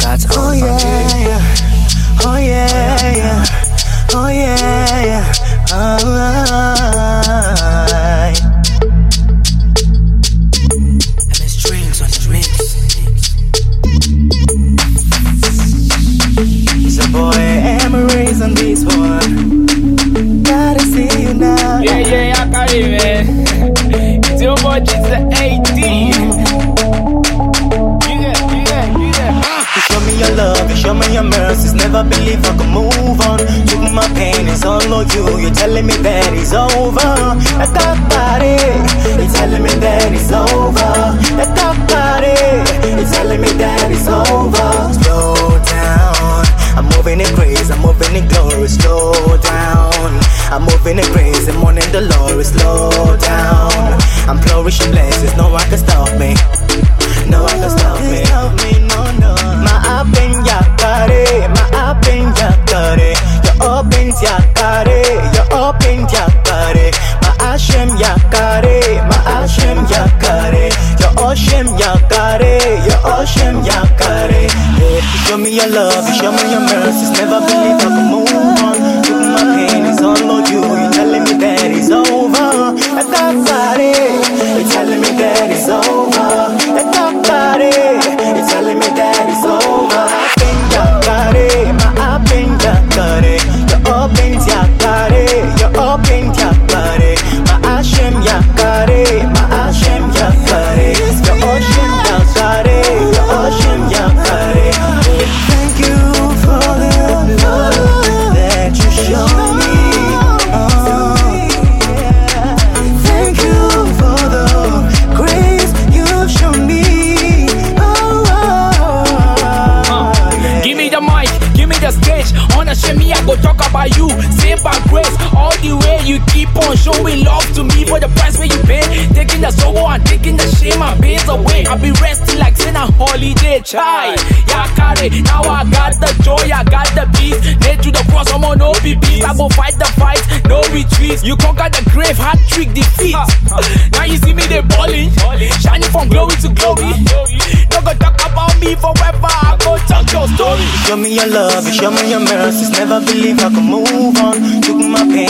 got oh, oh yeah, yeah. Oh yeah, yeah. Oh yeah, yeah. Alright. MS Dreams on the mix. It's your boy Emery's on this one. Gotta see you now. Yeah, yeah, I got it, man. It's your boy, it's your love, you show me your mercies. Never believe I could move on. Took my pain, it's all on you. You're telling me that it's over. Thought about it. You're telling me that it's over. Thought about it. You're telling me that it's over. Slow down. I'm moving in grace, I'm moving in glory. Slow down. I'm moving in grace, I'm in the Lord. Slow down. I'm flourishing ocean yakare. You eh, show me your love, show me your mercies. Never believe I can I go talk about you. Saved by grace, all the way you keep on showing love to me for the price where you pay. Taking the sorrow and taking the shame and pains away. I be resting like saying a holiday, chai. Yeah, carry. Now I got the joy, I got the peace. Nailed to the cross, I'm on no peace. I go fight the fight, no retreat. You conquer the grave, hat trick defeat. Now you see me they balling, shining from glory to glory. No go talk about me forever. Your story. Show me your love, show me your mercies. Never believe I can move on. Took my pain,